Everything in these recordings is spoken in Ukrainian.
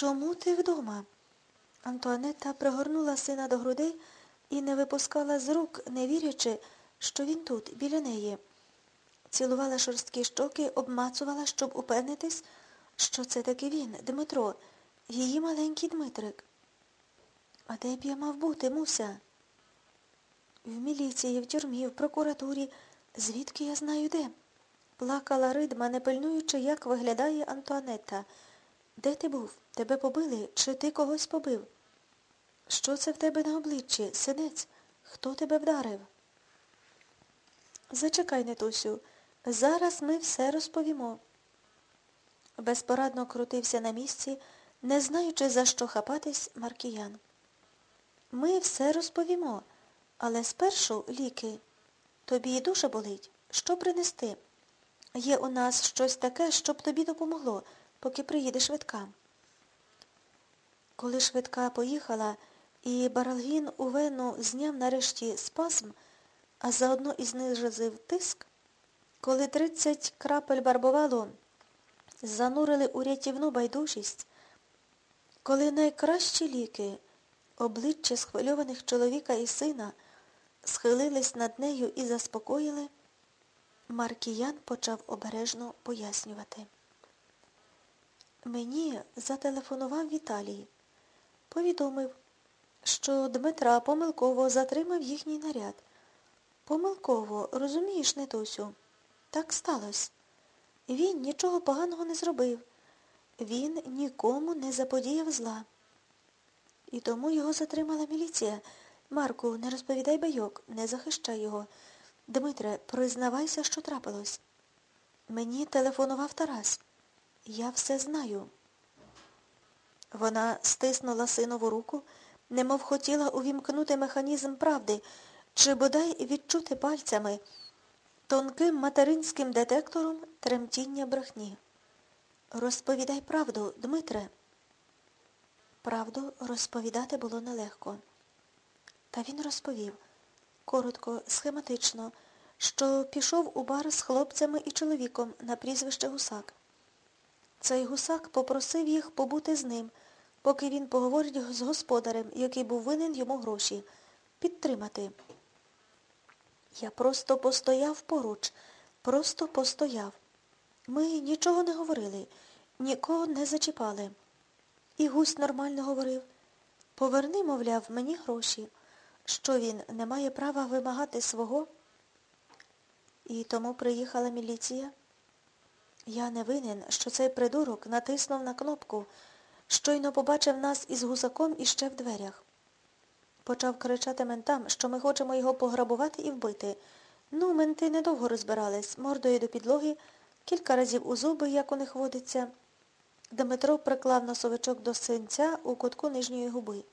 Чому ти вдома? Антуанетта пригорнула сина до грудей і не випускала з рук, не вірячи, що він тут, біля неї. Цілувала шорсткі щоки, обмацувала, щоб упевнитись, що це таки він, Дмитро, її маленький Дмитрик. А де б я мав бути, Муся? В міліції, в тюрмі, в прокуратурі. Звідки я знаю де? Плакала ридма, не пильнуючи, як виглядає Антуанетта. Де ти був? Тебе побили? Чи ти когось побив? Що це в тебе на обличчі, синець? Хто тебе вдарив? Зачекай, Нетусю, зараз ми все розповімо. Безпорадно крутився на місці, не знаючи, за що хапатись Маркіян. Ми все розповімо, але спершу ліки. Тобі і душа болить. Що принести? Є у нас щось таке, щоб тобі допомогло, поки приїде швидка. Коли швидка поїхала, і Баралгін у вену зняв нарешті спазм, а заодно і знижив тиск, коли тридцять крапель барбовалу занурили у рятівну байдужість, коли найкращі ліки, обличчя схвильованих чоловіка і сина, схилились над нею і заспокоїли, Маркіян почав обережно пояснювати. Мені зателефонував Віталій. Повідомив, що Дмитра помилково затримав їхній наряд. Помилково, розумієш, Нетусю? Так сталося. Він нічого поганого не зробив. Він нікому не заподіяв зла. І тому його затримала міліція. Марку, не розповідай байок, не захищай його. Дмитре, признавайся, що трапилось. Мені телефонував Тарас. Я все знаю. Вона стиснула синову руку, немов хотіла увімкнути механізм правди, чи бодай відчути пальцями тонким материнським детектором тремтіння брехні. Розповідай правду, Дмитре. Правду розповідати було нелегко. Та він розповів, коротко, схематично, що пішов у бар з хлопцями і чоловіком на прізвище Гусак. Цей гусак попросив їх побути з ним, поки він поговорить з господарем, який був винен йому гроші, підтримати. Я просто постояв поруч, просто постояв. Ми нічого не говорили, нікого не зачіпали. І гусь нормально говорив. Поверни, мовляв, мені гроші. Що він не має права вимагати свого? І тому приїхала міліція. Я не винен, що цей придурок натиснув на кнопку, щойно побачив нас із гусаком іще в дверях. Почав кричати ментам, що ми хочемо його пограбувати і вбити. Ну, менти недовго розбирались, мордою до підлоги, кілька разів у зуби, як у них водиться. Дмитро приклав носовичок до синця у кутку нижньої губи.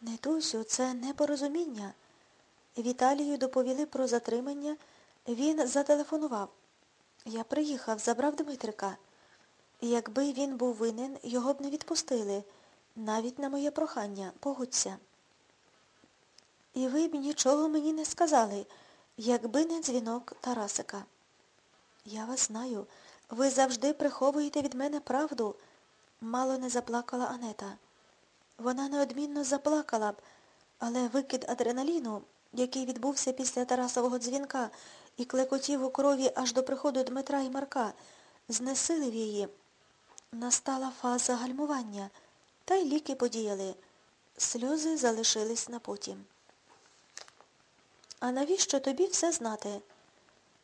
Не Дусю, це непорозуміння. Віталію доповіли про затримання. Він зателефонував. Я приїхав, забрав Дмитрика. Якби він був винен, його б не відпустили. Навіть на моє прохання, погодься. І ви б нічого мені не сказали, якби не дзвінок Тарасика. Я вас знаю. Ви завжди приховуєте від мене правду, мало не заплакала Анета. Вона неодмінно заплакала б, але викид адреналіну, який відбувся після Тарасового дзвінка і клекотів у крові аж до приходу Дмитра і Марка, знесилив її. Настала фаза гальмування, та й ліки подіяли. Сльози залишились на потім. А навіщо тобі все знати?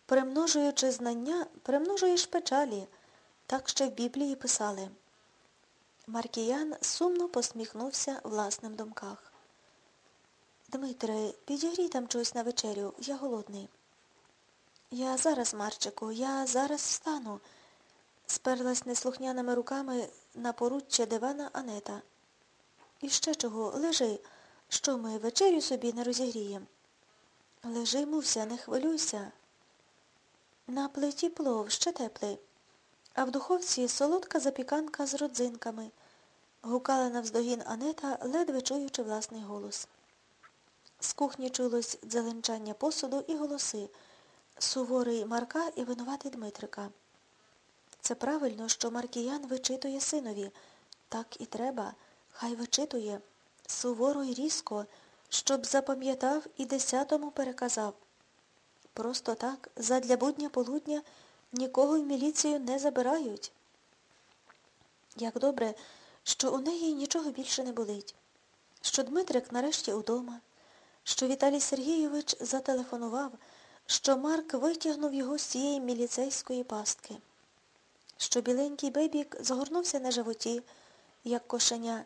Примножуючи знання, примножуєш печалі. Так ще в Біблії писали. Маркіян сумно посміхнувся власним думках. Дмитре, підігрій там чогось на вечерю, я голодний. Я зараз, Марчику, я зараз встану, сперлась неслухняними руками на поруччя дивана Анета. І ще чого, лежи, що ми вечерю собі не розігріємо. Лежи, мувся, не хвилюйся. На плиті плов ще теплий, а в духовці солодка запіканка з родзинками, гукала навздогін Анета, ледве чуючи власний голос. З кухні чулось дзеленчання посуду і голоси, суворий Марка і винуватий Дмитрика. Це правильно, що Маркіян вичитує синові, Так і треба, хай вичитує, суворо й різко, щоб запам'ятав і десятому переказав. Просто так, задля будня полудня, нікого в міліцію не забирають. Як добре, що у неї нічого більше не болить, що Дмитрик нарешті удома, що Віталій Сергійович зателефонував, що Марк витягнув його з цієї міліцейської пастки, що біленький бебік загорнувся на животі, як кошеня,